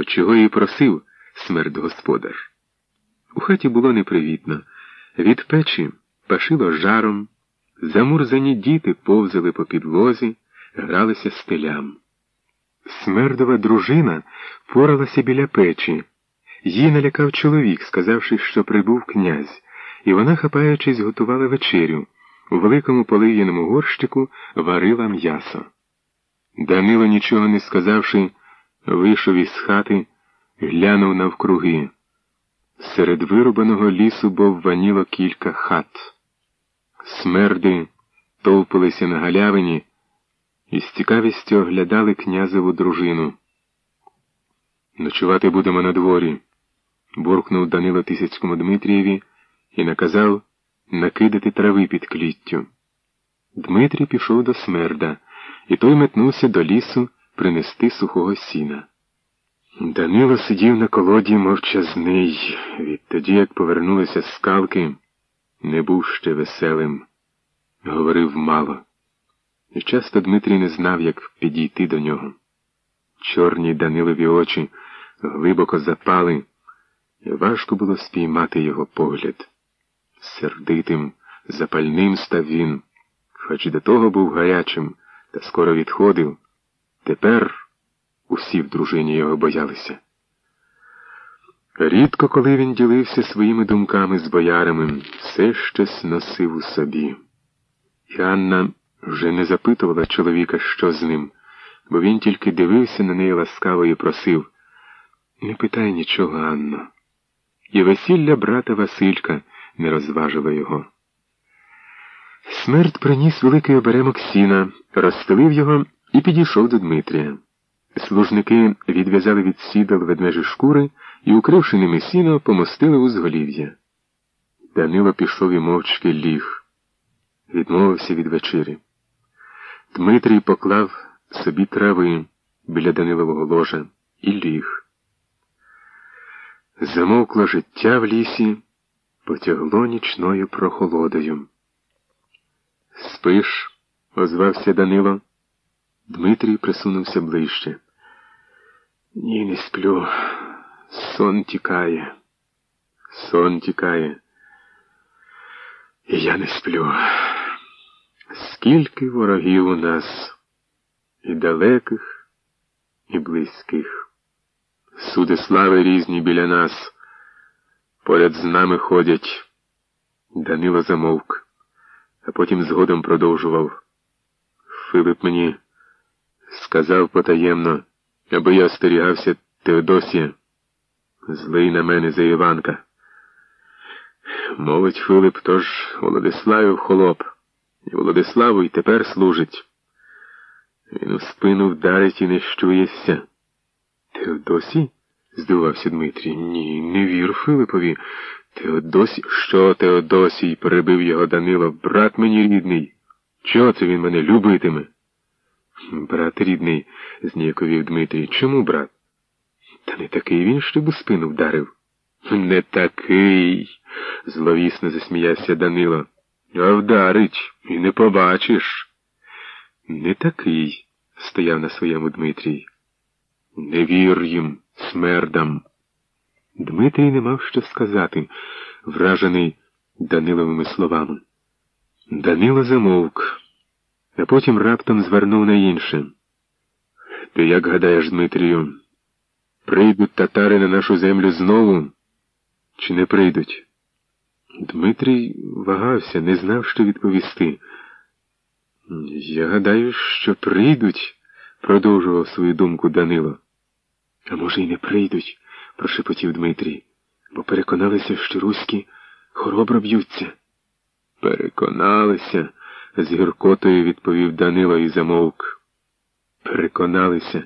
от чого і просив смерть господар. У хаті було непривітно. Від печі пашило жаром, замурзані діти повзали по підлозі, гралися стилям. Смердова дружина поралася біля печі. Її налякав чоловік, сказавши, що прибув князь, і вона, хапаючись, готувала вечерю. У великому полив'яному горщику варила м'ясо. Данило, нічого не сказавши, вийшов із хати, глянув навкруги. Серед вирубаного лісу бовваніло кілька хат. Смерди товпилися на галявині і з цікавістю оглядали князеву дружину. Ночувати будемо на дворі, буркнув Данило Тисяцькому Дмитрієві і наказав накидати трави під кліттю. Дмитрій пішов до смерда, і той метнувся до лісу принести сухого сіна. Данило сидів на колоді мовчазний, відтоді, як повернулися скалки, не був ще веселим, говорив мало. І часто Дмитрій не знав, як підійти до нього. Чорні Данилові очі глибоко запали, і важко було спіймати його погляд. Сердитим, запальним став він, хоч до того був гарячим, та скоро відходив. Тепер усі в дружині його боялися. Рідко, коли він ділився своїми думками з боярами, все щось носив у собі. І Анна вже не запитувала чоловіка, що з ним, бо він тільки дивився на неї ласкаво і просив Не питай нічого, Анно. І весілля брата Василька не розважило його. Смерть приніс великий оберемок сіна, розстелив його і підійшов до Дмитрія. Служники відв'язали від сідал ведмежі шкури і, укривши ними сіно, помостили узголів'я. Данило пішов і мовчки ліг, відмовився від вечері. Дмитрій поклав собі трави біля Данилового ложа і ліг. Замовкло життя в лісі, потягло нічною прохолодою. Спиш, озвався Данило. Дмитрій присунувся ближче. Ні, не сплю. Сон тікає. Сон тікає. І я не сплю. Скільки ворогів у нас, і далеких, і близьких. Суди слави різні біля нас. Поряд з нами ходять. Данило замовк, а потім згодом продовжував. Филип мені сказав потаємно, аби я остерігався Теодосія, злий на мене за Іванка. Мовить Филип, тож Володиславів холоп, і Володиславу й тепер служить. Він у спину вдарить і не щується. Теодосій? здивався Дмитрій. Ні, не вір Филипові. Теодосій. Що Теодосій? перебив його Данило. Брат мені рідний. Чого це він мене любитиме? Брат рідний, зніяковів Дмитрій. Чому брат? Та не такий він, щоб у спину вдарив. Не такий, зловісно засміявся Данило. А вдарить і не побачиш. Не такий, стояв на своєму Дмитрій. Не вір їм, смердам. Дмитрій не мав що сказати, вражений Даниловими словами. Данило замовк а потім раптом звернув на інше. Ти як гадаєш, Дмитрію, прийдуть татари на нашу землю знову? Чи не прийдуть? Дмитрій вагався, не знав, що відповісти. Я гадаю, що прийдуть, продовжував свою думку Данило. А може, й не прийдуть, прошепотів Дмитрій, бо переконалися, що руські хоробро б'ються. Переконалися з гіркотою відповів Данило і замовк. Переконалися.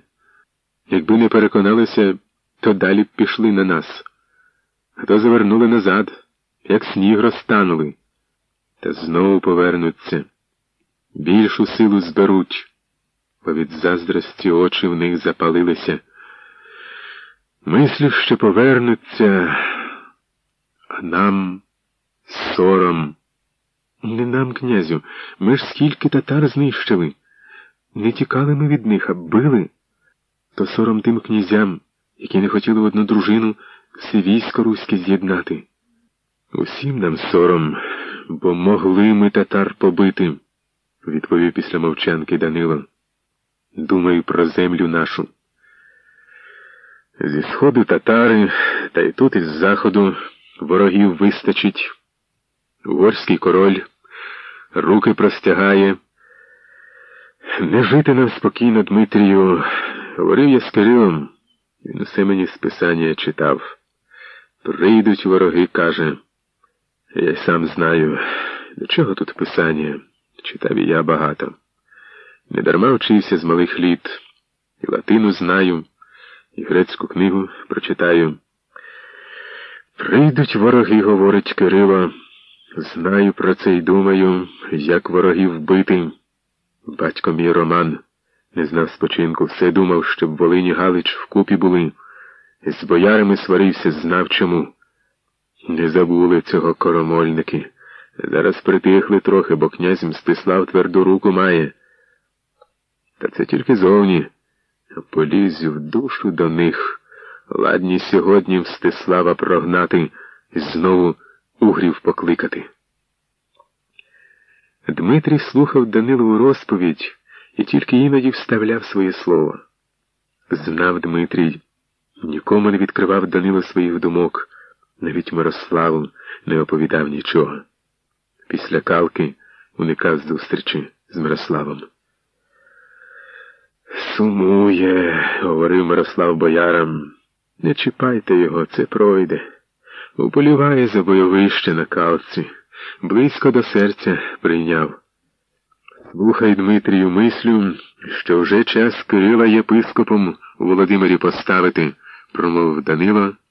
Якби не переконалися, то далі б пішли на нас, а то завернули назад, як сніг розтанули, та знову повернуться. Більшу силу зберуть, бо від заздрості очі в них запалилися. Мислю, що повернуться, а нам сором. Не нам, князю, ми ж скільки татар знищили. Не тікали ми від них, а били. То сором тим князям, які не хотіли в одну дружину все військо руське з'єднати. Усім нам сором, бо могли ми татар побити, відповів після мовчанки Данило. Думаю про землю нашу. Зі сходу татари, та й тут із заходу ворогів вистачить. Угорський король руки простягає. Не жити нам спокійно, Дмитрію, говорив я з Кирилом, він усе мені з писання читав. Прийдуть вороги, каже. Я й сам знаю, до чого тут писання, читав і я багато. Недарма вчився з малих літ, і латину знаю, і грецьку книгу прочитаю. Прийдуть вороги, говорить Кирило. Знаю про це й думаю, як ворогів бити. Батько мій Роман не знав спочинку, все думав, щоб Волині Галич вкупі були. З боярами сварився, знав чому. Не забули цього коромольники. Зараз притихли трохи, бо князь Мстислав тверду руку має. Та це тільки зовні. Полізь в душу до них. Ладні сьогодні Мстислава прогнати і знову угрів покликати. Дмитрій слухав Данилову розповідь і тільки іноді вставляв своє слово. Знав Дмитрій, нікому не відкривав Данило своїх думок, навіть Мирославу не оповідав нічого. Після калки уникав зустрічі з Мирославом. Сумує, говорив Мирослав боярам. Не чіпайте його, це пройде. Уполіває за бойовище на калці, близько до серця прийняв. Слухай, Дмитрію, мислю, що вже час Кирила єпископом у Володимирі поставити, промовив Данило